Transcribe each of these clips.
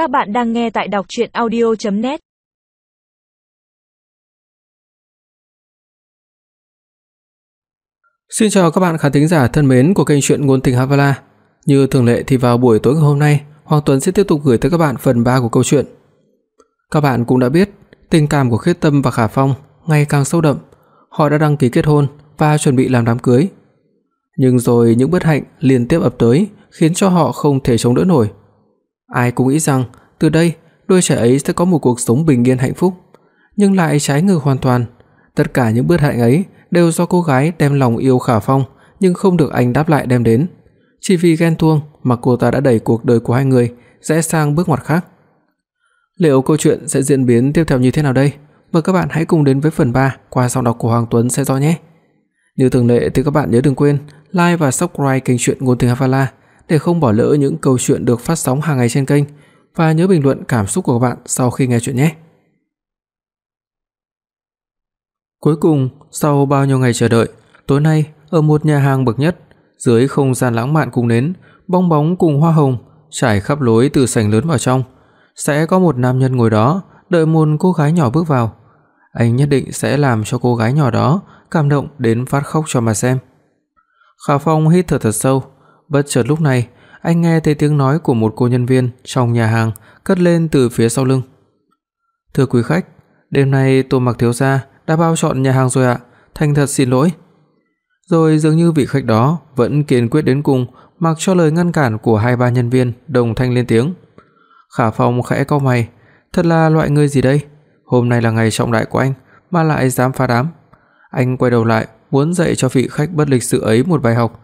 Các bạn đang nghe tại đọc audio net Xin chào các bạn khán thính giả thân mến của kênh truyện ngôn tình Havala. Như thường lệ thì vào buổi tối ngày hôm nay, Hoàng Tuấn sẽ tiếp tục gửi tới các bạn phần 3 của câu chuyện. Các bạn cũng đã biết, tình cảm của Khiết Tâm và Khả Phong ngày càng sâu đậm, họ đã đăng ký kết hôn và chuẩn bị làm đám cưới. Nhưng rồi những bất hạnh liên tiếp ập tới, khiến cho họ không thể chống đỡ nổi. Ai cũng nghĩ rằng từ đây đôi trẻ ấy sẽ có một cuộc sống bình yên hạnh phúc, nhưng lại trái ngược hoàn toàn. Tất cả những bất hạnh ấy đều do cô gái đem lòng yêu Khả Phong nhưng không được anh đáp lại đem đến. Chỉ vì ghen tuông mà cô ta đã đẩy cuộc đời của hai người rẽ sang bước ngoặt khác. Liệu câu chuyện sẽ diễn biến tiếp theo như thế nào đây? Mời các bạn hãy cùng đến với phần 3 qua giọng đọc của Hoàng Tuấn sẽ rõ nhé. Như thường lệ thì các bạn nhớ đừng quên like và subscribe kênh truyện ngôn tình Havala để không bỏ lỡ những câu chuyện được phát sóng hàng ngày trên kênh và nhớ bình luận cảm xúc của các bạn sau khi nghe chuyện nhé. Cuối cùng, sau bao nhiêu ngày chờ đợi, tối nay ở một nhà hàng bậc nhất, dưới không gian lãng mạn cùng nến, bong bóng cùng hoa hồng trải khắp lối từ sảnh lớn vào trong, sẽ có một nam nhân ngồi đó, đợi một cô gái nhỏ bước vào. Anh nhất định sẽ làm cho cô gái nhỏ đó cảm động đến phát khóc cho mà xem. Khả Phong hít thở thật sâu, bất chợt lúc này, anh nghe thấy tiếng nói của một cô nhân viên trong nhà hàng cất lên từ phía sau lưng. "Thưa quý khách, đêm nay Tô Mặc thiếu gia đã bao chọn nhà hàng rồi ạ, thành thật xin lỗi." Rồi dường như vị khách đó vẫn kiên quyết đến cùng, mặc cho lời ngăn cản của hai ba nhân viên đồng thanh lên tiếng. Khả Phong khẽ cau mày, thật là loại người gì đây? Hôm nay là ngày trọng đại của anh mà lại dám phá đám. Anh quay đầu lại, muốn dạy cho vị khách bất lịch sự ấy một bài học,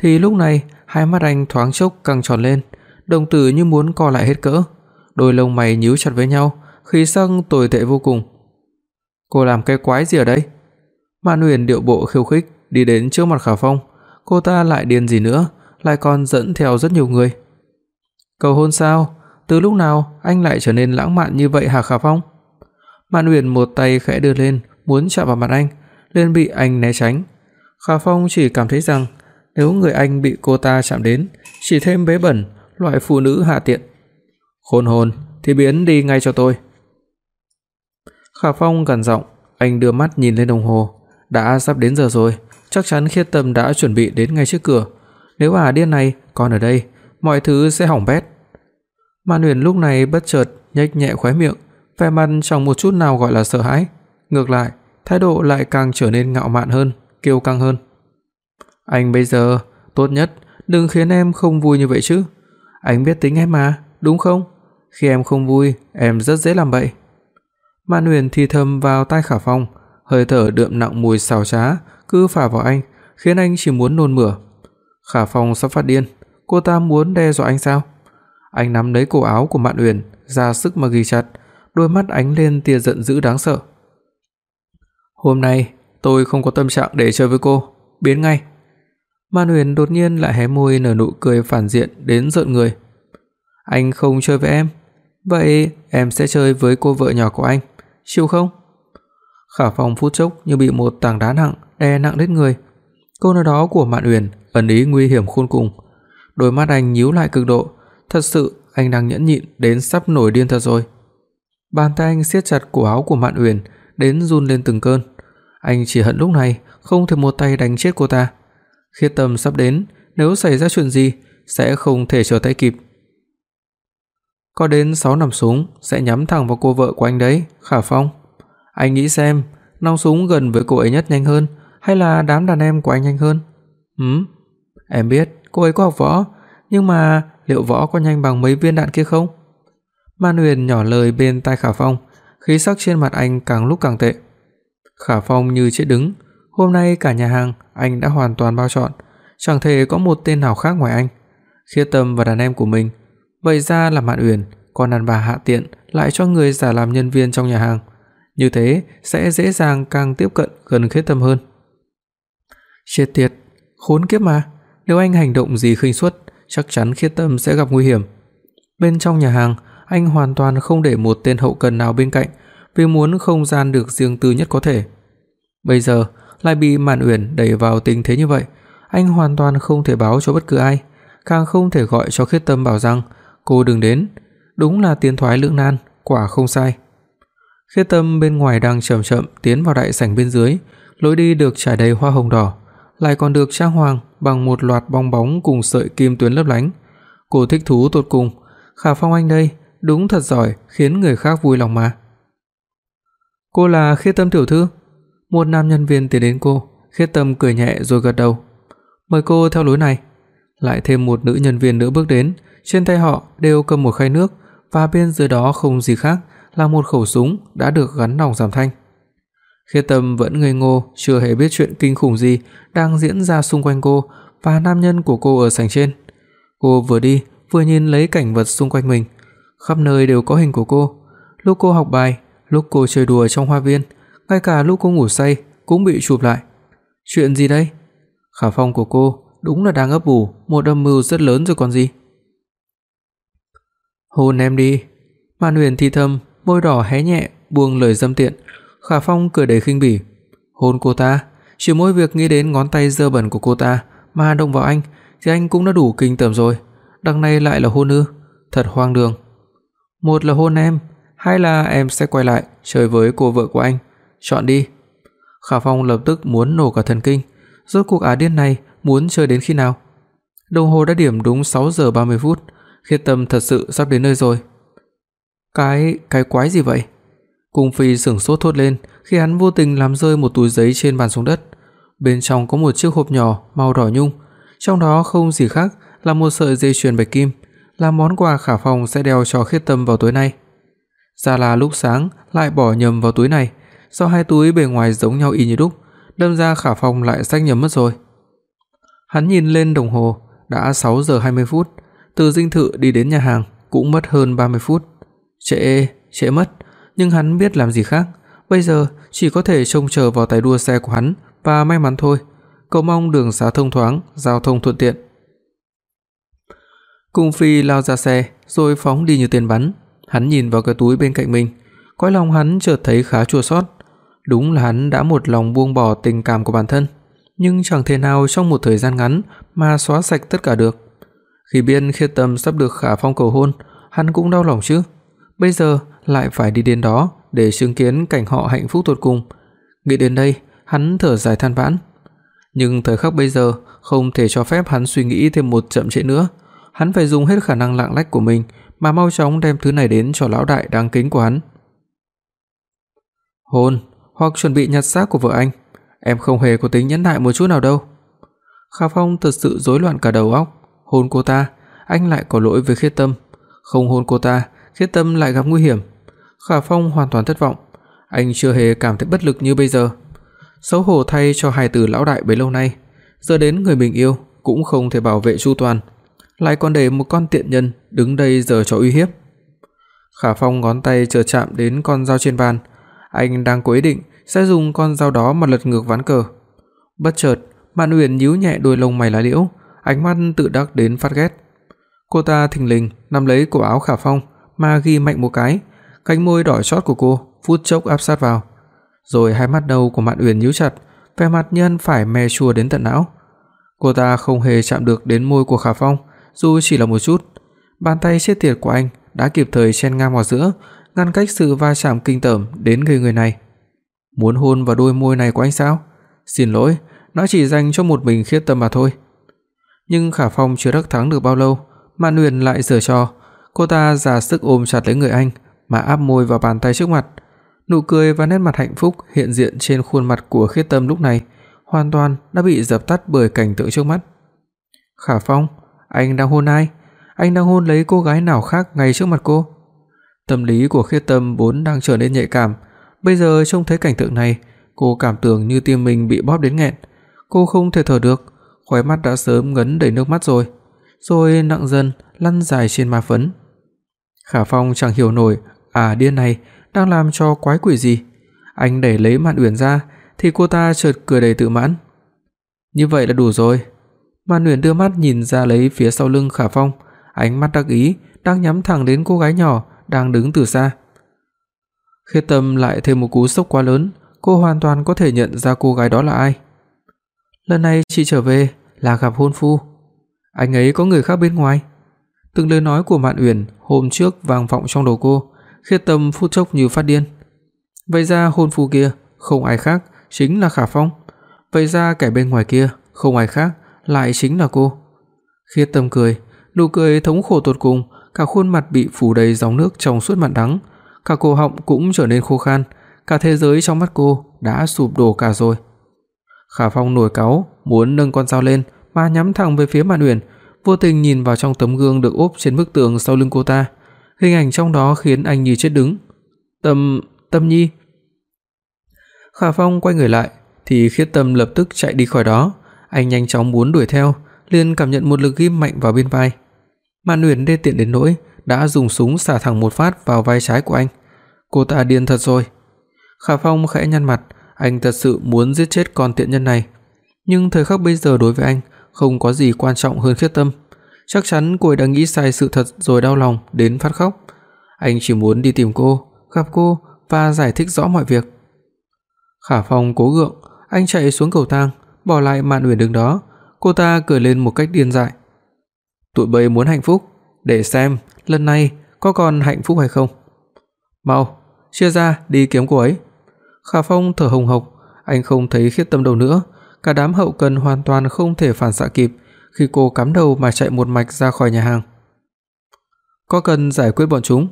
thì lúc này, hai mắt anh thoáng chốc căng tròn lên, đồng tử như muốn co lại hết cỡ, đôi lông mày nhíu chặt với nhau, khí sắc tồi tệ vô cùng. "Cô làm cái quái gì ở đây?" Mạn Uyển điệu bộ khiêu khích đi đến trước mặt Khả Phong, cô ta lại điên gì nữa, lại còn dẫn theo rất nhiều người. "Cầu hôn sao? Từ lúc nào anh lại trở nên lãng mạn như vậy hả Khả Phong?" Mạn Uyển một tay khẽ đưa lên, muốn chạm vào mặt anh, liền bị anh né tránh. Khả Phong chỉ cảm thấy rằng nếu người anh bị cô ta chạm đến, chỉ thêm bế bẩn, loại phụ nữ hạ tiện. Khôn hồn thì biến đi ngay cho tôi. Khả Phong gằn giọng, anh đưa mắt nhìn lên đồng hồ, đã sắp đến giờ rồi, chắc chắn Khiết Tâm đã chuẩn bị đến ngay trước cửa. Nếu bà điên này còn ở đây, mọi thứ sẽ hỏng bét. Mạn Huyền lúc này bất chợt nhếch nhẹ khóe miệng, vẻ mặt chẳng một chút nào gọi là sợ hãi, ngược lại, thái độ lại càng trở nên ngạo mạn hơn, kiêu căng hơn. Anh bây giờ tốt nhất đừng khiến em không vui như vậy chứ. Anh biết tính em mà, đúng không? Khi em không vui, em rất dễ làm bậy. Mạn Huyền thì thầm vào tai Khả Phong, hơi thở đượm nặng mùi xào trá cứ phả vào anh, khiến anh chỉ muốn nôn mửa. Khả Phong sắp phát điên, cô ta muốn đe dọa anh sao? Anh nắm lấy cổ áo của Mạn Huyền, ra sức mà ghi chặt, đôi mắt ánh lên tia giận dữ đáng sợ. "Hôm nay tôi không có tâm trạng để chơi với cô, biến ngay." Man Huyền đột nhiên lại hé môi nở nụ cười phản diện đến rợn người. "Anh không chơi với em, vậy em sẽ chơi với cô vợ nhỏ của anh, chịu không?" Khả Phong phút chốc như bị một tảng đá nặng đè nặng lên người. Câu nói đó của Mạn Uyển ẩn ý nguy hiểm khôn cùng. Đôi mắt anh nhíu lại cực độ, thật sự anh đang nhẫn nhịn đến sắp nổi điên thật rồi. Bàn tay anh siết chặt cổ áo của Mạn Uyển đến run lên từng cơn. Anh chỉ hận lúc này không thể một tay đánh chết cô ta. Khiết Tâm sắp đến, nếu xảy ra chuyện gì sẽ không thể trở tay kịp. Có đến 6 nòng súng sẽ nhắm thẳng vào cô vợ của anh đấy, Khả Phong. Anh nghĩ xem, nòng súng gần với cô ấy nhất nhanh hơn hay là đám đàn em của anh nhanh hơn? Ừm, em biết cô ấy có học võ, nhưng mà liệu võ có nhanh bằng mấy viên đạn kia không? Man Huyền nhỏ lời bên tai Khả Phong, khí sắc trên mặt anh càng lúc càng tệ. Khả Phong như chết đứng, hôm nay cả nhà hàng anh đã hoàn toàn bao trọn, chẳng thể có một tên nào khác ngoài anh. Khiết Tâm và đàn em của mình, vậy ra là Mạn Uyển, còn đàn bà hạ tiện lại cho người giả làm nhân viên trong nhà hàng. Như thế sẽ dễ dàng càng tiếp cận gần Khiết Tâm hơn. Chết tiệt, khốn kiếp mà, nếu anh hành động gì khinh suất, chắc chắn Khiết Tâm sẽ gặp nguy hiểm. Bên trong nhà hàng, anh hoàn toàn không để một tên hậu cần nào bên cạnh, vì muốn không gian được riêng tư nhất có thể. Bây giờ, lại bị Mạn Uyển đẩy vào tình thế như vậy, anh hoàn toàn không thể báo cho bất cứ ai, càng không thể gọi cho Khiết Tâm bảo rằng cô đừng đến. đúng là tiến thoái lưỡng nan, quả không sai. Khiết Tâm bên ngoài đang chậm chậm tiến vào đại sảnh bên dưới, lối đi được trải đầy hoa hồng đỏ, lại còn được trang hoàng bằng một loạt bong bóng cùng sợi kim tuyến lấp lánh. Cô thích thú tột cùng, Khả Phong anh đây, đúng thật giỏi, khiến người khác vui lòng mà. Cô là Khiết Tâm tiểu thư? Một nam nhân viên tiến đến cô, Khiết Tâm cười nhẹ rồi gật đầu. Mời cô theo lối này. Lại thêm một nữ nhân viên nữa bước đến, trên tay họ đều cầm một khay nước và bên dưới đó không gì khác là một khẩu súng đã được gắn nòng giảm thanh. Khiết Tâm vẫn ngây ngô, chưa hề biết chuyện kinh khủng gì đang diễn ra xung quanh cô và nam nhân của cô ở sảnh trên. Cô vừa đi, vừa nhìn lấy cảnh vật xung quanh mình, khắp nơi đều có hình của cô. Lúc cô học bài, lúc cô chơi đùa trong hoa viên, ngay cả lúc cô ngủ say cũng bị chụp lại. Chuyện gì đây? Khả Phong của cô đúng là đang ấp ủ một âm mưu rất lớn rồi còn gì. Hôn em đi. Mạn Huyền thì thầm, môi đỏ hé nhẹ, buông lời dâm tiện. Khả Phong cười đầy khinh bỉ. Hôn cô ta, chỉ mỗi việc nghĩ đến ngón tay dơ bẩn của cô ta mà động vào anh thì anh cũng đã đủ kinh tởm rồi. Đằng này lại là hôn ư? Thật hoang đường. Một là hôn em, hai là em sẽ quay lại chơi với cô vợ của anh. Chọn đi. Khả Phong lập tức muốn nổ cả thần kinh, rốt cuộc á điên này muốn chơi đến khi nào? Đồng hồ đã điểm đúng 6 giờ 30 phút, Khiết Tâm thật sự sắp đến nơi rồi. Cái cái quái gì vậy? Cung Phi sững sốt thốt lên khi hắn vô tình làm rơi một túi giấy trên bàn xuống đất. Bên trong có một chiếc hộp nhỏ màu đỏ nhung, trong đó không gì khác là một sợi dây chuyền bạch kim, là món quà Khả Phong sẽ đeo cho Khiết Tâm vào tối nay. Ra là lúc sáng lại bỏ nhầm vào túi này, sao hai túi bề ngoài giống nhau y như đúc, đâm ra Khả Phong lại xách nhầm mất rồi. Hắn nhìn lên đồng hồ, đã 6 giờ 20 phút, từ dinh thự đi đến nhà hàng cũng mất hơn 30 phút. Trễ, trễ mất, nhưng hắn biết làm gì khác, bây giờ chỉ có thể trông chờ vào tài đua xe của hắn và may mắn thôi. Cầu mong đường xá thông thoáng, giao thông thuận tiện. Cung Phi lao ra xe, rồi phóng đi như tên bắn. Hắn nhìn vào cái túi bên cạnh mình, cõi lòng hắn chợt thấy khá chua xót. Đúng là hắn đã một lòng buông bỏ tình cảm của bản thân, nhưng chẳng thể nào trong một thời gian ngắn mà xóa sạch tất cả được. Khi biết Khiết Tâm sắp được Khả Phong cầu hôn, hắn cũng đau lòng chứ. Bây giờ lại phải đi đến đó để chứng kiến cảnh họ hạnh phúc tột cùng. Nghĩ đến đây, hắn thở dài than vãn. Nhưng thời khắc bây giờ không thể cho phép hắn suy nghĩ thêm một chậm trễ nữa. Hắn phải dùng hết khả năng lạng lách của mình mà mau chóng đem thứ này đến cho lão đại đáng kính của hắn. Hôn hoặc chuẩn bị nhặt xác của vợ anh, em không hề có tính nhẫn nại một chút nào đâu. Khả Phong thật sự rối loạn cả đầu óc, hôn cô ta, anh lại có lỗi với Khiết Tâm, không hôn cô ta, Khiết Tâm lại gặp nguy hiểm. Khả Phong hoàn toàn thất vọng, anh chưa hề cảm thấy bất lực như bây giờ. Xấu hổ thay cho hai từ lão đại bấy lâu nay, giờ đến người mình yêu cũng không thể bảo vệ chu toàn, lại còn để một con tiện nhân đứng đây giờ cho uy hiếp. Khả Phong ngón tay chợt chạm đến con dao trên bàn, anh đang cố ý định sẽ dùng con dao đó mà lật ngược ván cờ. Bất chợt, Mạn Uyển nhíu nhẹ đôi lông mày lá liễu, ánh mắt tự đắc đến phát ghét. Cô ta thình lình nắm lấy cổ áo Khả Phong mà ghi mạnh một cái, cánh môi đỏ chót của cô phút chốc áp sát vào. Rồi hai mắt đầu của Mạn Uyển nhíu chặt, vẻ mặt nhân phải mè chua đến tận não. Cô ta không hề chạm được đến môi của Khả Phong, dù chỉ là một chút. Bàn tay chết tiệt của anh đã kịp thời chen ngang vào giữa, ngăn cách sự va chạm kinh tởm đến người người này. Muốn hôn vào đôi môi này của anh sao? Xin lỗi, nó chỉ dành cho một mình Khiết Tâm mà thôi. Nhưng Khả Phong chưa đắc thắng được bao lâu, Mạn Uyển lại giở trò, cô ta ra sức ôm chặt lấy người anh mà áp môi vào bàn tay trước mặt. Nụ cười và nét mặt hạnh phúc hiện diện trên khuôn mặt của Khiết Tâm lúc này hoàn toàn đã bị dập tắt bởi cảnh tượng trước mắt. Khả Phong, anh đang hôn ai? Anh đang hôn lấy cô gái nào khác ngay trước mặt cô? Tâm lý của Khiết Tâm vốn đang trở nên nhạy cảm, bây giờ trông thấy cảnh tượng này, cô cảm tưởng như tim mình bị bóp đến nghẹn, cô không thể thở được, khóe mắt đã sớm ngấn đầy nước mắt rồi, rồi nặng dần lăn dài trên má phấn. Khả Phong chẳng hiểu nổi, à điên này đang làm cho quái quỷ gì. Anh đẩy lấy Mạn Uyển ra thì cô ta chợt cười đầy tự mãn. Như vậy là đủ rồi. Mạn Uyển đưa mắt nhìn ra lấy phía sau lưng Khả Phong, ánh mắt đắc ý đang nhắm thẳng đến cô gái nhỏ đang đứng từ xa. Khiết Tâm lại thêm một cú sốc quá lớn, cô hoàn toàn có thể nhận ra cô gái đó là ai. Lần này chị trở về là gặp hôn phu. Anh ấy có người khác bên ngoài. Từng lời nói của Mạn Uyển hôm trước vang vọng trong đầu cô, khiết tâm phút chốc như phát điên. Vậy ra hôn phu kia không ai khác chính là Khả Phong. Vậy ra kẻ bên ngoài kia không ai khác lại chính là cô. Khiết tâm cười, nụ cười thống khổ tột cùng, cả khuôn mặt bị phủ đầy dòng nước trong suốt mặn đắng, cả cổ họng cũng trở nên khô khan, cả thế giới trong mắt cô đã sụp đổ cả rồi. Khả Phong nổi cáu, muốn nâng con dao lên mà nhắm thẳng về phía Mạn Uyển, vô tình nhìn vào trong tấm gương được ốp trên bức tường sau lưng cô ta. Hình ảnh trong đó khiến anh như chết đứng. "Tâm, Tâm Nhi." Khả Phong quay người lại thì Khiết Tâm lập tức chạy đi khỏi đó, anh nhanh chóng muốn đuổi theo, liền cảm nhận một lực ghim mạnh vào bên vai. Mạn Uyển đê tiện đến nỗi đã dùng súng xả thẳng một phát vào vai trái của anh. Cô ta điên thật rồi. Khả Phong khẽ nhăn mặt, anh thật sự muốn giết chết con tiện nhân này, nhưng thời khắc bây giờ đối với anh không có gì quan trọng hơn Khiết Tâm. Chắc chắn cô ấy đã nghĩ sai sự thật rồi đau lòng đến phát khóc. Anh chỉ muốn đi tìm cô, gặp cô và giải thích rõ mọi việc. Khả Phong cố gượng, anh chạy xuống cầu thang, bỏ lại Mạn Uyển đứng đó, cô ta cười lên một cách điên dại. Tụi bay muốn hạnh phúc, để xem lần này có còn hạnh phúc hay không. Mau, chia ra đi kiếm cô ấy. Khả Phong thở hồng hộc, anh không thấy Khiết Tâm đâu nữa, cả đám hậu cần hoàn toàn không thể phản xạ kịp khi cô cắm đầu mà chạy một mạch ra khỏi nhà hàng. Có cần giải quyết bọn chúng?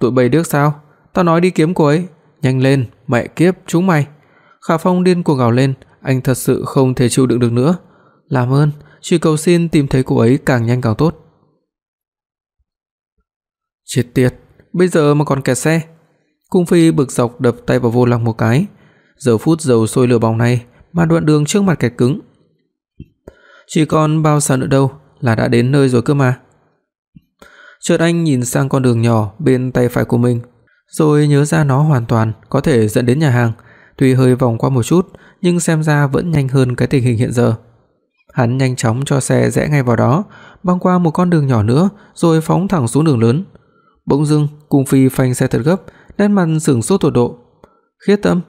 Tụi bay được sao? Tao nói đi kiếm cô ấy, nhanh lên, mẹ kiếp chúng mày. Khả Phong điên cuồng gào lên, anh thật sự không thể chịu đựng được nữa. Làm ơn, chỉ cầu xin tìm thấy cô ấy càng nhanh càng tốt. Chết tiệt, bây giờ mà còn kẹt xe. Cung Phi bực dọc đập tay vào vô lăng một cái. Giờ phút dầu sôi lửa bỏng này mà đoạn đường trước mặt kẹt cứng. Chỉ còn bao xa nữa đâu là đã đến nơi rồi cơ mà. Chợt anh nhìn sang con đường nhỏ bên tay phải của mình, rồi nhớ ra nó hoàn toàn có thể dẫn đến nhà hàng, tuy hơi vòng qua một chút, nhưng xem ra vẫn nhanh hơn cái tình hình hiện giờ. Hắn nhanh chóng cho xe rẽ ngay vào đó, băng qua một con đường nhỏ nữa rồi phóng thẳng xuống đường lớn. Bỗng dưng, Cung Phi phanh xe thật gấp, nét mặt sửng sốt tột độ. Khiết Tâm,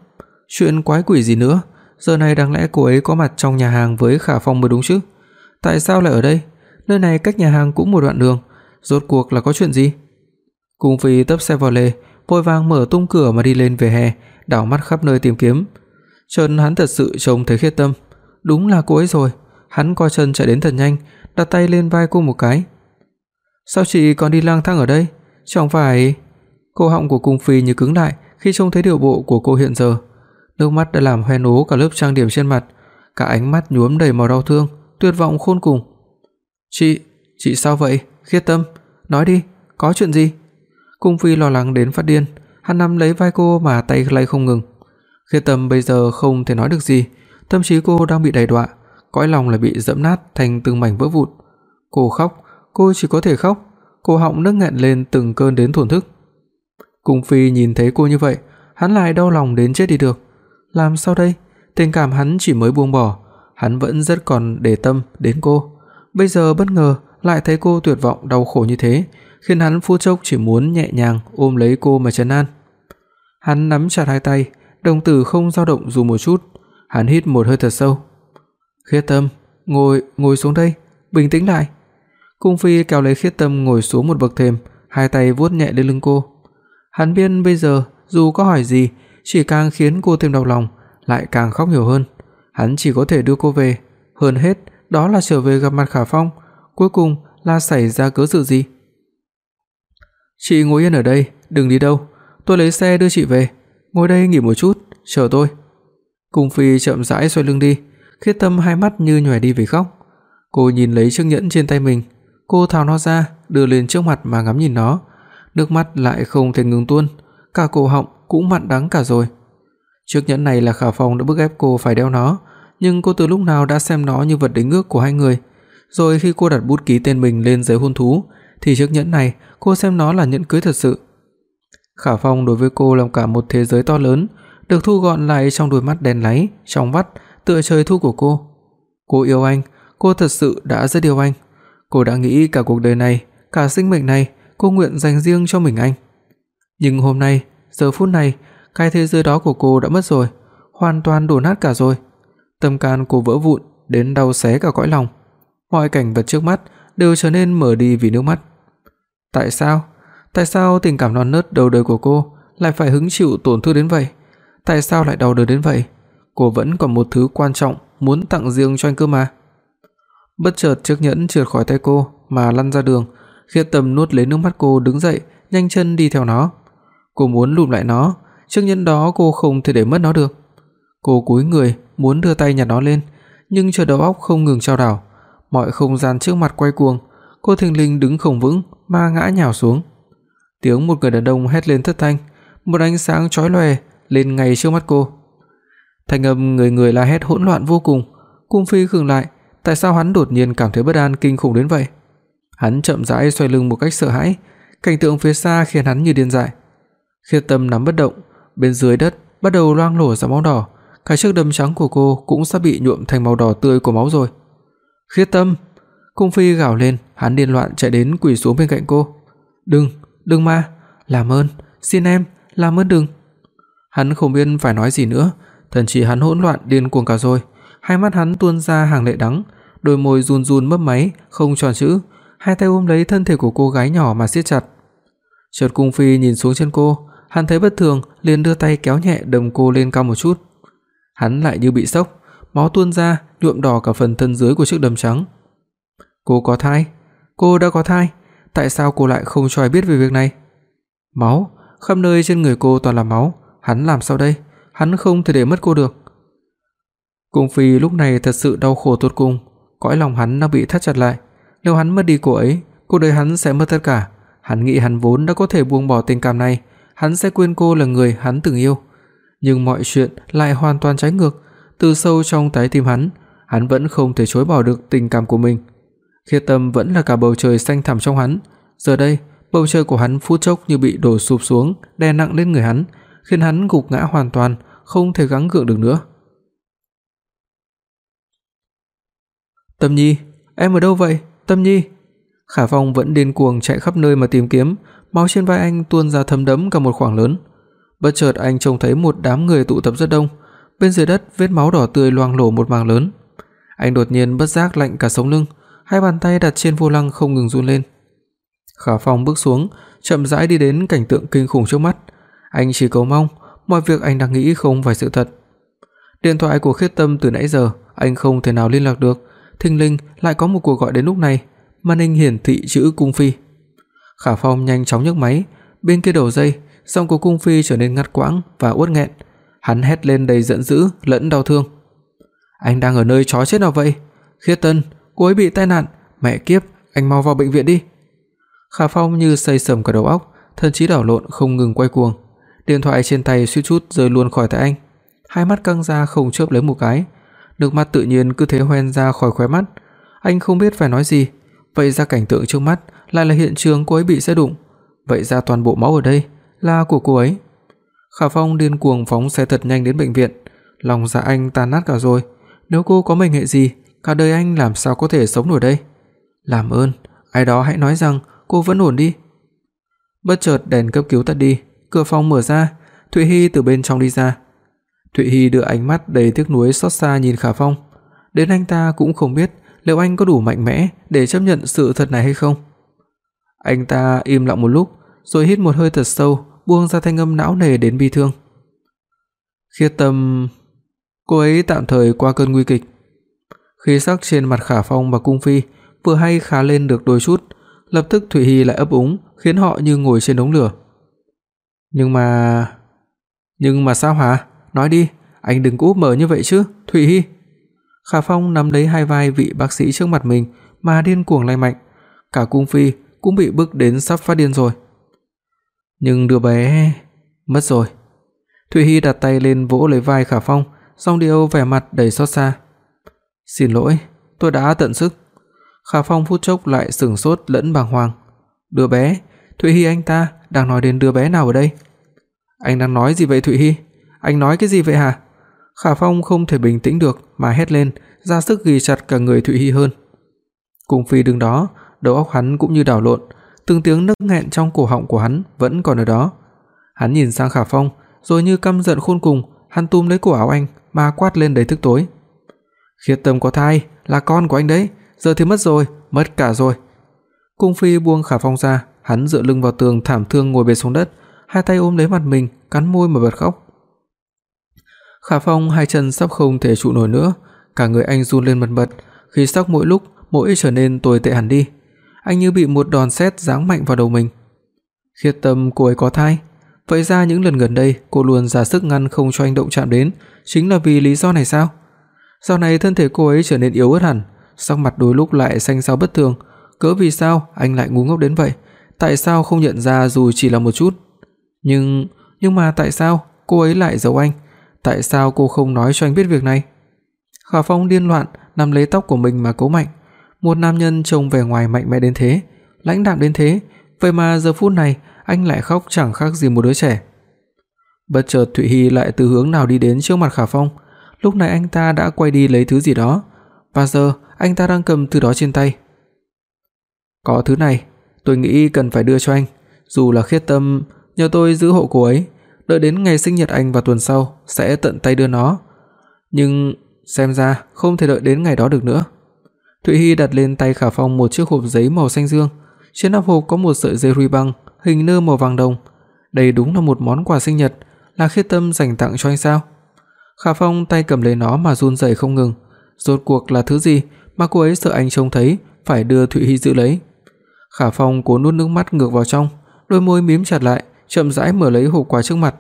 chuyện quái quỷ gì nữa? Giờ này đáng lẽ cô ấy có mặt trong nhà hàng với Khả Phong mới đúng chứ? Tại sao lại ở đây? Nơi này cách nhà hàng cũng một đoạn đường, rốt cuộc là có chuyện gì? Cung Phi tấp xe vào lề, vội vàng mở tung cửa mà đi lên về hè, đảo mắt khắp nơi tìm kiếm. Chợt hắn thật sự trông thấy Khiết Tâm, đúng là cô ấy rồi. Hắn co chân chạy đến thật nhanh, đặt tay lên vai cô một cái. "Sao chị còn đi lang thang ở đây? Chẳng phải..." Cổ họng của Cung Phi như cứng lại khi trông thấy điều bộ của cô hiện giờ. Nước mắt đã làm hoen ố cả lớp trang điểm trên mặt, cả ánh mắt nhuốm đầy màu đau thương, tuyệt vọng khôn cùng. "Chị, chị sao vậy? Khiết Tâm, nói đi, có chuyện gì?" Cung Phi lo lắng đến phát điên, hắn nắm lấy vai cô mà tay lay không ngừng. Khiết Tâm bây giờ không thể nói được gì, tâm trí cô đang bị đầy đọa, cõi lòng lại bị dẫm nát thành từng mảnh vỡ vụn. Cô khóc, cô chỉ có thể khóc, cổ họng nức nghẹn lên từng cơn đến thổn thức. Cung Phi nhìn thấy cô như vậy, hắn lại đau lòng đến chết đi được. Làm sao đây? Tình cảm hắn chỉ mới buông bỏ, hắn vẫn rất còn để tâm đến cô. Bây giờ bất ngờ lại thấy cô tuyệt vọng đau khổ như thế, khiến hắn phút chốc chỉ muốn nhẹ nhàng ôm lấy cô mà trấn an. Hắn nắm chặt hai tay, đồng tử không dao động dù một chút, hắn hít một hơi thật sâu. "Khiết Tâm, ngồi, ngồi xuống đây, bình tĩnh lại." Cung Phi kéo lấy Khiết Tâm ngồi xuống một bậc thềm, hai tay vuốt nhẹ lên lưng cô. Hắn biết bây giờ dù có hỏi gì, chỉ càng khiến cô thêm đau lòng, lại càng khóc nhiều hơn. Hắn chỉ có thể đưa cô về, hơn hết đó là trở về gặp mặt Khả Phong, cuối cùng là xảy ra cớ sự gì? Chị ngồi yên ở đây, đừng đi đâu, tôi lấy xe đưa chị về, ngồi đây nghỉ một chút, chờ tôi. Cung Phi chậm rãi xoay lưng đi, Khiết Tâm hai mắt như nhòe đi vì khóc. Cô nhìn lấy chiếc nhẫn trên tay mình, cô tháo nó ra, đưa lên trước mặt mà ngắm nhìn nó, nước mắt lại không thể ngừng tuôn, cả cổ họng cũng mặn đắng cả rồi. Chiếc nhẫn này là Khả Phong đã bức ép cô phải đeo nó, nhưng cô từ lúc nào đã xem nó như vật đính ước của hai người. Rồi khi cô đặt bút ký tên mình lên giấy hôn thú, thì chiếc nhẫn này cô xem nó là nhẫn cưới thật sự. Khả Phong đối với cô là cả một thế giới to lớn, được thu gọn lại trong đôi mắt đen láy, trong vắt, tựa trời thu của cô. Cô yêu anh, cô thật sự đã rất yêu anh. Cô đã nghĩ cả cuộc đời này, cả sinh mệnh này, cô nguyện dành riêng cho mình anh. Nhưng hôm nay, giờ phút này, cái thế giới đó của cô đã mất rồi, hoàn toàn đổ nát cả rồi. Tâm can cô vỡ vụn đến đau xé cả cõi lòng. Mọi cảnh vật trước mắt đều trở nên mờ đi vì nước mắt. Tại sao? Tại sao tình cảm non nớt đầu đời của cô lại phải hứng chịu tổn thương đến vậy? Tại sao lại đau đớn đến vậy? Cô vẫn còn một thứ quan trọng muốn tặng riêng cho anh cơ mà. Bất chợt chiếc nhẫn trượt khỏi tay cô mà lăn ra đường, Khiết Tâm nuốt lấy nước mắt cô đứng dậy, nhanh chân đi theo nó. Cô muốn lụm lại nó, chiếc nhẫn đó cô không thể để mất nó được. Cô cúi người muốn đưa tay nhặt nó lên, nhưng chợt đầu óc không ngừng chao đảo, mọi không gian trước mặt quay cuồng, cô thình lình đứng không vững mà ngã nhào xuống. Tiếng một người đàn ông hét lên thất thanh, một ánh sáng chói lòe lên ngay trước mắt cô. Thanh âm người người la hét hỗn loạn vô cùng, Cung Phi khựng lại, tại sao hắn đột nhiên cảm thấy bất an kinh khủng đến vậy? Hắn chậm rãi xoay lưng một cách sợ hãi, cảnh tượng phía xa khiến hắn như điên dại. Khiết Tâm nắm bất động, bên dưới đất bắt đầu loang lổ ra máu đỏ, cả chiếc đầm trắng của cô cũng sắp bị nhuộm thành màu đỏ tươi của máu rồi. "Khiết Tâm!" Cung Phi gào lên, hắn điên loạn chạy đến quỳ xuống bên cạnh cô. "Đừng, đừng mà, làm ơn, xin em, làm ơn đừng." Hắn không biết phải nói gì nữa, thần trí hắn hỗn loạn điên cuồng cả rồi, hai mắt hắn tuôn ra hàng lệ đắng, đôi môi run run mấp máy, không tròn chữ, hai tay ôm lấy thân thể của cô gái nhỏ mà siết chặt. Chợt Cung Phi nhìn xuống chân cô, hắn thấy bất thường, liền đưa tay kéo nhẹ đầm cô lên cao một chút. Hắn lại như bị sốc, máu tuôn ra, nhuộm đỏ cả phần thân dưới của chiếc đầm trắng. Cô có thai? Cô đã có thai, tại sao cô lại không cho ai biết về việc này? Máu, khắp nơi trên người cô toàn là máu, hắn làm sao đây? Hắn không thể để mất cô được. Cung Phi lúc này thật sự đau khổ tột cùng, cõi lòng hắn đã bị thắt chặt lại, nếu hắn mất đi cô ấy, cuộc đời hắn sẽ mất tất cả. Hắn nghĩ hắn vốn đã có thể buông bỏ tình cảm này, hắn sẽ quên cô là người hắn từng yêu. Nhưng mọi chuyện lại hoàn toàn trái ngược, từ sâu trong trái tim hắn, hắn vẫn không thể chối bỏ được tình cảm của mình. Khiết Tâm vẫn là cả bầu trời xanh thẳm trong hắn, giờ đây, bầu trời của hắn phút chốc như bị đổ sụp xuống, đè nặng lên người hắn, khiến hắn gục ngã hoàn toàn, không thể gắng gượng được nữa. Tâm Nhi, em ở đâu vậy? Tâm Nhi. Khả Phong vẫn điên cuồng chạy khắp nơi mà tìm kiếm, máu trên vai anh tuôn ra thấm đẫm cả một khoảng lớn. Bất chợt anh trông thấy một đám người tụ tập rất đông, bên dưới đất vết máu đỏ tươi loang lổ một mảng lớn. Anh đột nhiên bất giác lạnh cả sống lưng, hai bàn tay đặt trên vô lăng không ngừng run lên. Khả Phong bước xuống, chậm rãi đi đến cảnh tượng kinh khủng trước mắt. Anh chỉ cầu mong mọi việc anh đang nghĩ không phải sự thật. Điện thoại của Khiết Tâm từ nãy giờ anh không thể nào liên lạc được, thình lình lại có một cuộc gọi đến lúc này, màn hình hiển thị chữ cung phi. Khả Phong nhanh chóng nhấc máy, bên kia đầu dây, giọng của cung phi trở nên ngắt quãng và uất nghẹn. Hắn hét lên đầy giận dữ lẫn đau thương. Anh đang ở nơi chó chết nào vậy? Khiết Tân, cô ấy bị tai nạn, mẹ kiếp, anh mau vào bệnh viện đi. Khả Phong như xây sầm cả đầu óc, thần trí đảo lộn không ngừng quay cuồng. Điện thoại trên tay suýt chút rơi luôn khỏi tay anh. Hai mắt căng ra không chớp lấy một cái, nước mắt tự nhiên cứ thế hoen ra khỏi khóe mắt. Anh không biết phải nói gì, vậy ra cảnh tượng trước mắt lại là hiện trường cô ấy bị xe đụng, vậy ra toàn bộ máu ở đây là của cô ấy. Khả Phong điên cuồng phóng xe thật nhanh đến bệnh viện, lòng dạ anh tan nát cả rồi, nếu cô có mệnh hệ gì, cả đời anh làm sao có thể sống nổi đây. Làm ơn, ai đó hãy nói rằng cô vẫn ổn đi. Bất chợt đèn cấp cứu tắt đi, cửa phòng mở ra, Thụy Hi từ bên trong đi ra. Thụy Hi đưa ánh mắt đầy tiếc nuối xót xa nhìn Khả Phong, đến anh ta cũng không biết liệu anh có đủ mạnh mẽ để chấp nhận sự thật này hay không. Anh ta im lặng một lúc, rồi hít một hơi thật sâu, buông ra thanh âm não nề đến bi thương. Khiết Tâm, cô ấy tạm thời qua cơn nguy kịch. Khí sắc trên mặt Khả Phong và Cung Phi vừa hay khá lên được đôi chút, lập tức Thụy Hi lại ấp úng, khiến họ như ngồi trên đống lửa. Nhưng mà, nhưng mà sao hả? Nói đi, anh đừng có úp mở như vậy chứ, Thụy Hi. Khả Phong nắm lấy hai vai vị bác sĩ trước mặt mình mà điên cuồng lay mạnh, cả cung phi cũng bị bức đến sắp phát điên rồi. Nhưng đứa bé mất rồi. Thụy Hi đặt tay lên vỗ lấy vai Khả Phong, song điệu vẻ mặt đầy xót xa. "Xin lỗi, tôi đã tận sức." Khả Phong phút chốc lại sững sốt lẫn bàng hoàng. "Đứa bé? Thụy Hi anh ta đang nói đến đứa bé nào ở đây?" "Anh đang nói gì vậy Thụy Hi?" Anh nói cái gì vậy hả? Khả Phong không thể bình tĩnh được mà hét lên, ra sức ghì chặt cả người Thụy Hi hơn. Cung Phi đứng đó, đầu óc hắn cũng như đảo lộn, từng tiếng nấc nghẹn trong cổ họng của hắn vẫn còn ở đó. Hắn nhìn sang Khả Phong, rồi như căm giận khôn cùng, hắn túm lấy cổ áo anh mà quát lên đầy tức tối. Khiết Tâm có thai, là con của anh đấy, giờ thì mất rồi, mất cả rồi, Cung Phi buông Khả Phong ra, hắn dựa lưng vào tường thảm thương ngồi bệt xuống đất, hai tay ôm lấy mặt mình, cắn môi mà bật khóc. Khả Phong hai chân sắp không thể trụ nổi nữa, cả người anh run lên bần bật, khí sắc mỗi lúc mỗi trở nên tồi tệ hẳn đi. Anh như bị một đòn sét giáng mạnh vào đầu mình. Khiết Tâm cô ấy có thai, vậy ra những lần gần đây cô luôn ra sức ngăn không cho anh động chạm đến, chính là vì lý do này sao? Sau này thân thể cô ấy trở nên yếu ớt hẳn, sắc mặt đôi lúc lại xanh xao bất thường, cớ vì sao anh lại ngu ngốc đến vậy? Tại sao không nhận ra dù chỉ là một chút? Nhưng nhưng mà tại sao cô ấy lại giấu anh? Tại sao cô không nói cho anh biết việc này? Khả Phong điên loạn nắm lấy tóc của mình mà cố mạnh. Một nam nhân trông vẻ ngoài mạnh mẽ đến thế, lãnh đạm đến thế, vậy mà giờ phút này anh lại khóc chẳng khác gì một đứa trẻ. Bất chợt Thụy Hi lại từ hướng nào đi đến trước mặt Khả Phong, lúc này anh ta đã quay đi lấy thứ gì đó, và giờ anh ta đang cầm thứ đó trên tay. Có thứ này, tôi nghĩ cần phải đưa cho anh, dù là khiết tâm, nhờ tôi giữ hộ cô ấy, đợi đến ngày sinh nhật anh vào tuần sau sẽ tận tay đưa nó. Nhưng xem ra không thể đợi đến ngày đó được nữa. Thụy Hi đặt lên tay Khả Phong một chiếc hộp giấy màu xanh dương, trên nắp hộp có một sợi dây ruy băng hình nơ màu vàng đồng. Đây đúng là một món quà sinh nhật, là Khiết Tâm dành tặng cho anh sao? Khả Phong tay cầm lấy nó mà run rẩy không ngừng, rốt cuộc là thứ gì mà cô ấy sợ anh trông thấy, phải đưa Thụy Hi giữ lấy. Khả Phong cố nuốt nước mắt ngược vào trong, đôi môi mím chặt lại, chậm rãi mở lấy hộp quà trước mặt.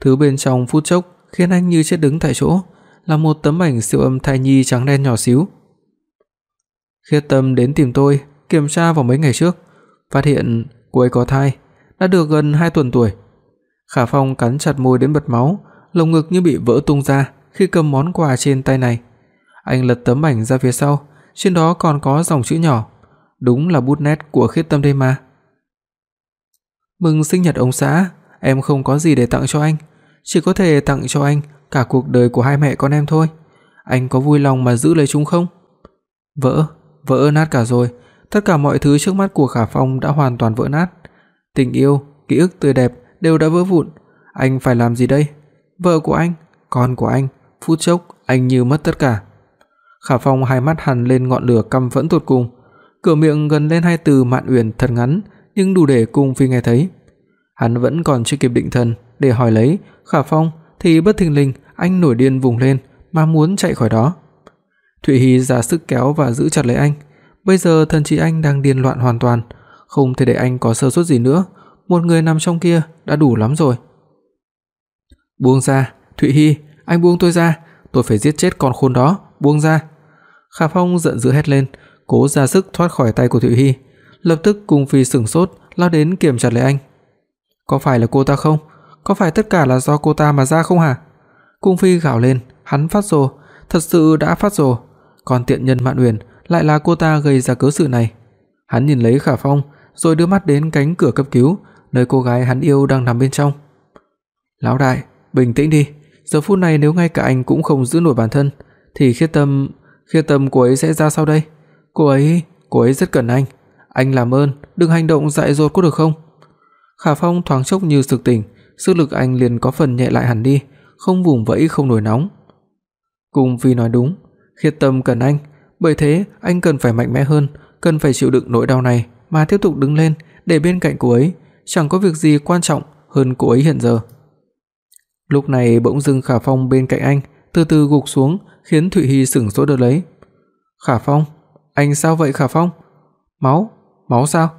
Thứ bên trong phút chốc khiến anh như chết đứng tại chỗ, là một tấm ảnh siêu âm thai nhi trắng đen nhỏ xíu. Khiết Tâm đến tìm tôi, kiểm tra vào mấy ngày trước, phát hiện cô ấy có thai, đã được gần 2 tuần tuổi. Khả Phong cắn chặt môi đến bật máu, lồng ngực như bị vỡ tung ra khi cầm món quà trên tay này. Anh lật tấm ảnh ra phía sau, trên đó còn có dòng chữ nhỏ, đúng là bút nét của Khiết Tâm đây mà. Mừng sinh nhật ông xã, em không có gì để tặng cho anh, chỉ có thể tặng cho anh cả cuộc đời của hai mẹ con em thôi. Anh có vui lòng mà giữ lấy chúng không? Vỡ, vỡ nát cả rồi, tất cả mọi thứ trước mắt của Khả Phong đã hoàn toàn vỡ nát. Tình yêu, ký ức tươi đẹp đều đã vỡ vụn, anh phải làm gì đây? Vợ của anh, con của anh, phút chốc anh như mất tất cả. Khả Phong hai mắt hằn lên ngọn lửa căm phẫn tột cùng, cửa miệng gần lên hai từ Mạn Uyển thật ngắn, nhưng đủ để cung phi nghe thấy. Hắn vẫn còn chưa kịp định thần để hỏi lấy Khả Phong thì bất thình lình anh nổi điên vùng lên mà muốn chạy khỏi đó. Thụy Hi ra sức kéo và giữ chặt lấy anh. Bây giờ thần trí anh đang điên loạn hoàn toàn, không thể để anh có sơ suất gì nữa, một người nằm trong kia đã đủ lắm rồi. Buông ra, Thụy Hi, anh buông tôi ra, tôi phải giết chết con khốn đó, buông ra. Khả Phong giận dữ hét lên, cố ra sức thoát khỏi tay của Thụy Hi, lập tức cung phi sững sốt, lao đến kiểm chặt lấy anh. Có phải là cô ta không? Có phải tất cả là do cô ta mà ra không hả? Cung Phi gào lên, hắn phát rồ, thật sự đã phát rồ, còn tiện nhân Mạn Uyển lại là cô ta gây ra cớ sự này. Hắn nhìn lấy Khả Phong, rồi đưa mắt đến cánh cửa cấp cứu, nơi cô gái hắn yêu đang nằm bên trong. "Lão đại, bình tĩnh đi, giờ phút này nếu ngay cả anh cũng không giữ nổi bản thân thì Khiết Tâm, Khiết Tâm cô ấy sẽ ra sao đây? Cô ấy, cô ấy rất cần anh, anh làm ơn đừng hành động dại dột có được không?" Khả Phong thoáng chốc như sực tỉnh, sức lực anh liền có phần nhẹ lại hẳn đi, không vùng vẫy không nổi nóng. Cung Phi nói đúng, Khiết Tâm cần anh, bởi thế anh cần phải mạnh mẽ hơn, cần phải chịu đựng nỗi đau này mà tiếp tục đứng lên để bên cạnh cô ấy, chẳng có việc gì quan trọng hơn cô ấy hiện giờ. Lúc này bỗng dưng Khả Phong bên cạnh anh từ từ gục xuống, khiến Thụy Hi sững sốt đờ lấy. "Khả Phong, anh sao vậy Khả Phong?" "Máu, máu sao?"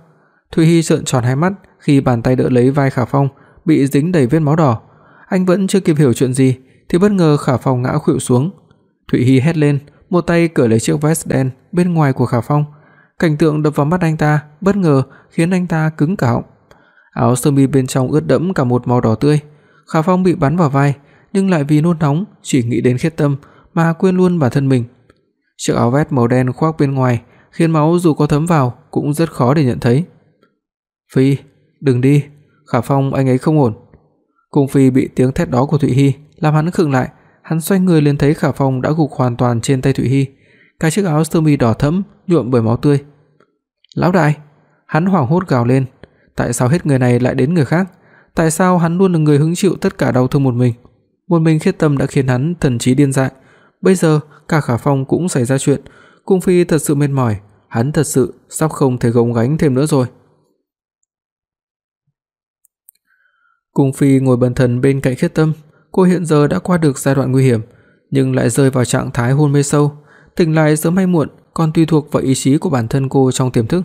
Thụy Hi trợn tròn hai mắt khi bàn tay đỡ lấy vai Khả Phong bị dính đầy vết máu đỏ. Anh vẫn chưa kịp hiểu chuyện gì thì bất ngờ Khả Phong ngã khuỵu xuống. Thụy Hi hét lên, một tay cởi lấy chiếc vest đen bên ngoài của Khả Phong. Cảnh tượng đập vào mắt anh ta bất ngờ khiến anh ta cứng cả họng. Áo sơ mi bên trong ướt đẫm cả một màu đỏ tươi. Khả Phong bị bắn vào vai, nhưng lại vì nôn nóng chỉ nghĩ đến khiết tâm mà quên luôn bản thân mình. Chiếc áo vest màu đen khoác bên ngoài khiến máu dù có thấm vào cũng rất khó để nhận thấy. "Phi, đừng đi, Khả Phong anh ấy không ổn." Cung Phi bị tiếng thét đó của Thụy Hi làm hắn khựng lại, hắn xoay người liền thấy Khả Phong đã gục hoàn toàn trên tay Thụy Hi, cái chiếc áo sơ mi đỏ thẫm nhuộm bởi máu tươi. "Lão đại!" Hắn hoảng hốt gào lên, tại sao hết người này lại đến người khác? Tại sao hắn luôn là người hứng chịu tất cả đau thương một mình? Một mình Khiết Tâm đã khiến hắn thần trí điên dại, bây giờ cả Khả Phong cũng xảy ra chuyện, Cung Phi thật sự mệt mỏi, hắn thật sự sắp không thể gồng gánh thêm nữa rồi. Cung Phi ngồi bần thần bên cạnh Khiết Tâm, cô hiện giờ đã qua được giai đoạn nguy hiểm, nhưng lại rơi vào trạng thái hôn mê sâu, tỉnh lại sớm hay muộn còn tùy thuộc vào ý chí của bản thân cô trong tiềm thức.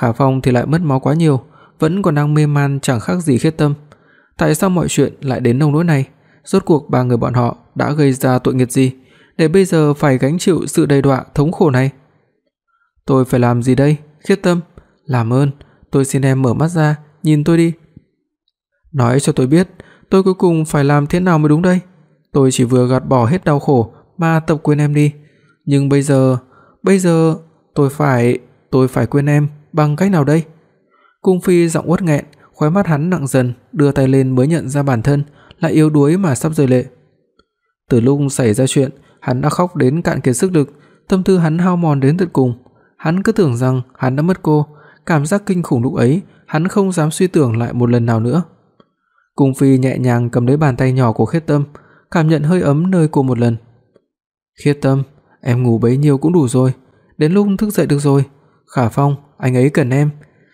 Khả Phong thì lại mất máu quá nhiều, vẫn còn đang mê man chẳng khác gì Khiết Tâm. Tại sao mọi chuyện lại đến nông nỗi này? Rốt cuộc ba người bọn họ đã gây ra tội nghiệp gì để bây giờ phải gánh chịu sự đầy đọa thống khổ này? Tôi phải làm gì đây? Khiết Tâm, làm ơn, tôi xin em mở mắt ra, nhìn tôi đi. Nói cho tôi biết, tôi cuối cùng phải làm thế nào mới đúng đây? Tôi chỉ vừa gạt bỏ hết đau khổ mà tập quên em đi, nhưng bây giờ, bây giờ tôi phải, tôi phải quên em bằng cách nào đây? Cung Phi giọng uất nghẹn, khóe mắt hắn nặng dần, đưa tay lên mới nhận ra bản thân lại yếu đuối mà sắp rơi lệ. Từ lúc xảy ra chuyện, hắn đã khóc đến cạn kiệt sức lực, tâm tư hắn hao mòn đến tận cùng. Hắn cứ tưởng rằng hắn đã mất cô, cảm giác kinh khủng lúc ấy, hắn không dám suy tưởng lại một lần nào nữa. Cung Phi nhẹ nhàng cầm lấy bàn tay nhỏ của Khiết Tâm, cảm nhận hơi ấm nơi cô một lần. "Khiết Tâm, em ngủ bấy nhiêu cũng đủ rồi, đến lúc thức dậy được rồi. Khả Phong, anh ấy cần em.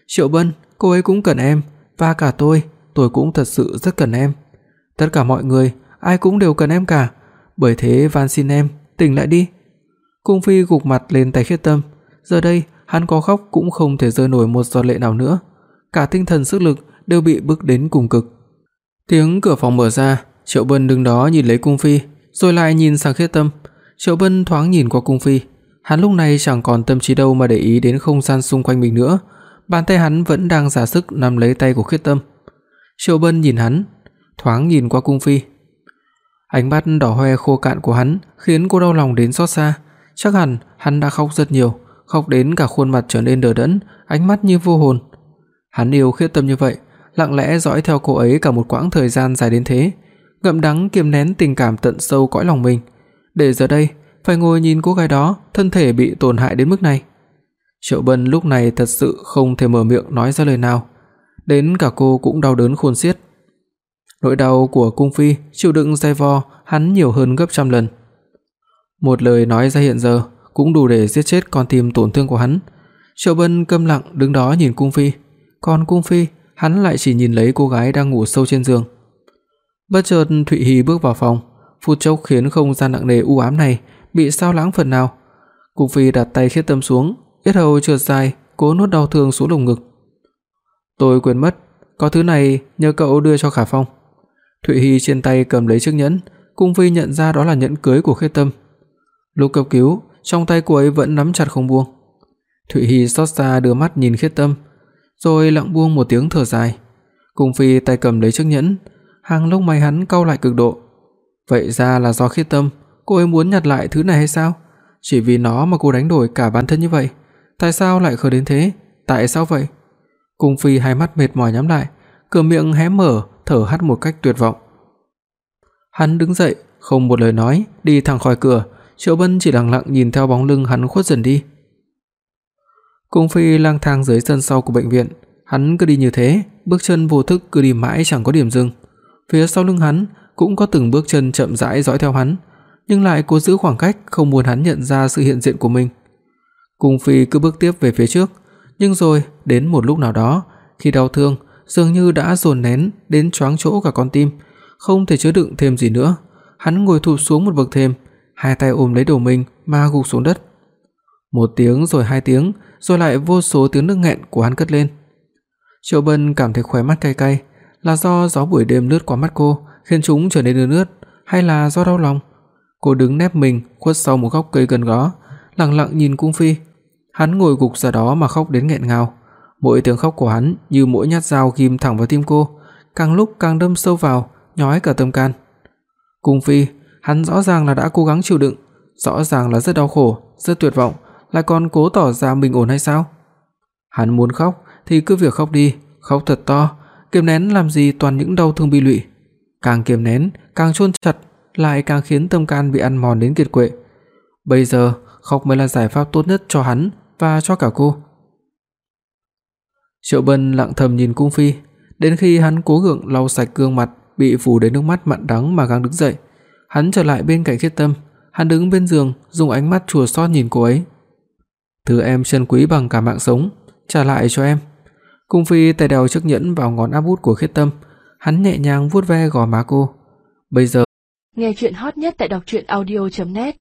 Triệu Bân, cô ấy cũng cần em, và cả tôi, tôi cũng thật sự rất cần em. Tất cả mọi người, ai cũng đều cần em cả, bởi thế van xin em, tỉnh lại đi." Cung Phi gục mặt lên tay Khiết Tâm, giờ đây hắn có khóc cũng không thể rơi nổi một giọt lệ nào nữa, cả tinh thần sức lực đều bị bức đến cùng cực. Tiếng cửa phòng mở ra, Triệu Bân đứng đó nhìn lấy Cung Phi, rồi lại nhìn sang Khiết Tâm. Triệu Bân thoáng nhìn qua Cung Phi, hắn lúc này chẳng còn tâm trí đâu mà để ý đến không gian xung quanh mình nữa, bàn tay hắn vẫn đang giả sức nắm lấy tay của Khiết Tâm. Triệu Bân nhìn hắn, thoáng nhìn qua Cung Phi. Ánh mắt đỏ hoe khô cạn của hắn khiến cô đau lòng đến xót xa, chắc hẳn hắn đã khóc rất nhiều, khóc đến cả khuôn mặt trở nên đờ đẫn, ánh mắt như vô hồn. Hắn yêu Khiết Tâm như vậy, lặng lẽ dõi theo cô ấy cả một quãng thời gian dài đến thế, ngậm đắng kiềm nén tình cảm tận sâu cõi lòng mình, để giờ đây phải ngồi nhìn cô gái đó thân thể bị tổn hại đến mức này. Triệu Bân lúc này thật sự không thể mở miệng nói ra lời nào, đến cả cô cũng đau đớn khôn xiết. Nỗi đau của cung phi chịu đựng dày vò hắn nhiều hơn gấp trăm lần. Một lời nói ra hiện giờ cũng đủ để giết chết con tim tổn thương của hắn. Triệu Bân câm lặng đứng đó nhìn cung phi, còn cung phi hắn lại chỉ nhìn lấy cô gái đang ngủ sâu trên giường. Bất chợt Thụy Hi bước vào phòng, phút chốc khiến không gian nặng nề u ám này bị sao lãng phần nào. Cung Phi đặt tay khiết tâm xuống, yết hầu trượt dài, cố nuốt đau thương xuống lồng ngực. Tôi quên mất, có thứ này nhờ cậu đưa cho Khả Phong. Thụy Hi trên tay cầm lấy chiếc nhẫn, Cung Phi nhận ra đó là nhẫn cưới của Khê Tâm. Lúc cấp cứu, trong tay cô ấy vẫn nắm chặt không buông. Thụy Hi xót xa đưa mắt nhìn Khê Tâm, rồi lặng buông một tiếng thở dài. Cung Phi tay cầm lấy chiếc nhẫn, hàng lông mày hắn cau lại cực độ. Vậy ra là do Khê Tâm, cô ấy muốn nhặt lại thứ này hay sao? Chỉ vì nó mà cô đánh đổi cả bản thân như vậy, tại sao lại khờ đến thế? Tại sao vậy? Cung Phi hai mắt mệt mỏi nhắm lại, cửa miệng hé mở, thở hắt một cách tuyệt vọng. Hắn đứng dậy, không một lời nói, đi thẳng khỏi cửa, Triệu Bân chỉ lặng lặng nhìn theo bóng lưng hắn khuất dần đi. Cung Phi lang thang dưới sân sau của bệnh viện, hắn cứ đi như thế, bước chân vô thức cứ đi mãi chẳng có điểm dừng. Phía sau lưng hắn cũng có từng bước chân chậm rãi dõi theo hắn, nhưng lại cố giữ khoảng cách không muốn hắn nhận ra sự hiện diện của mình. Cung Phi cứ bước tiếp về phía trước, nhưng rồi đến một lúc nào đó, khi đau thương dường như đã dồn nén đến choáng chỗ cả con tim, không thể chứa đựng thêm gì nữa, hắn ngồi thụp xuống một bậc thềm, hai tay ôm lấy đầu mình mà gục xuống đất. Một tiếng rồi hai tiếng, rồi lại vô số tiếng nức nghẹn của hắn cất lên. Triệu Bân cảm thấy khóe mắt cay cay, là do gió buổi đêm lướt qua mắt cô khiến chúng trở nên ướt ướt hay là do đau lòng? Cô đứng nép mình khuất sau một gốc cây gần đó, lặng lặng nhìn cung phi. Hắn ngồi gục ra đó mà khóc đến nghẹn ngào. Mỗi tiếng khóc của hắn như mỗi nhát dao ghim thẳng vào tim cô, càng lúc càng đâm sâu vào, nhói cả tâm can. Cung phi, hắn rõ ràng là đã cố gắng chịu đựng, rõ ràng là rất đau khổ, rất tuyệt vọng, lại còn cố tỏ ra bình ổn hay sao? Hắn muốn khóc thì cứ việc khóc đi, khóc thật to, kiềm nén làm gì toàn những đau thương bi lụy. Càng kiềm nén, càng chôn chặt, lại càng khiến tâm can bị ăn mòn đến kiệt quệ. Bây giờ, khóc mới là giải pháp tốt nhất cho hắn và cho cả cô. Triệu Bân lặng thầm nhìn Cung phi, đến khi hắn cố gắng lau sạch gương mặt bị phủ đầy nước mắt mặn đắng mà gắng đứng dậy. Hắn trở lại bên cạnh Khiết Tâm, hắn đứng bên giường, dùng ánh mắt chùa xót nhìn cô ấy. "Thứ em chân quý bằng cả mạng sống, trả lại cho em." Cung phi tay đeo chiếc nhẫn vào ngón áp út của Khiết Tâm, hắn nhẹ nhàng vuốt ve gò má cô. Bây giờ Nghe truyện hot nhất tại doctruyenaudio.net